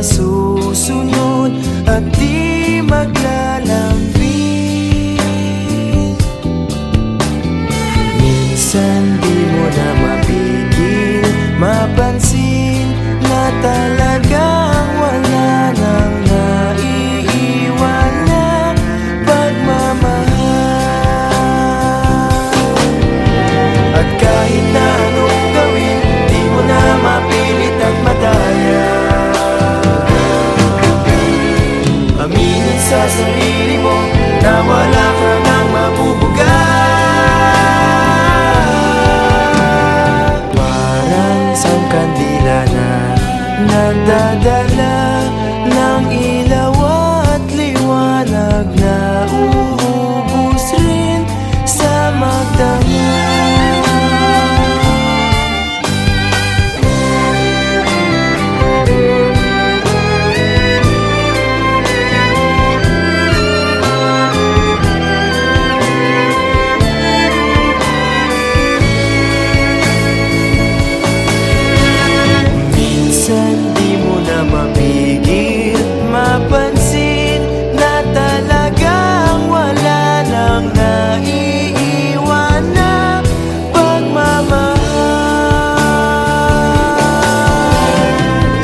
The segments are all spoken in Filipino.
masusunod at di maglalambing. Minsan di mo na mapigil, mapansin na talaga Nagdadala ng ilaw at liwanag na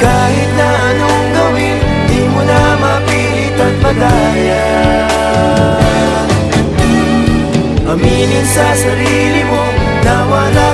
Kahit na anong gawin Di mo na mapilit at madaya. Aminin sa sarili mo Na wala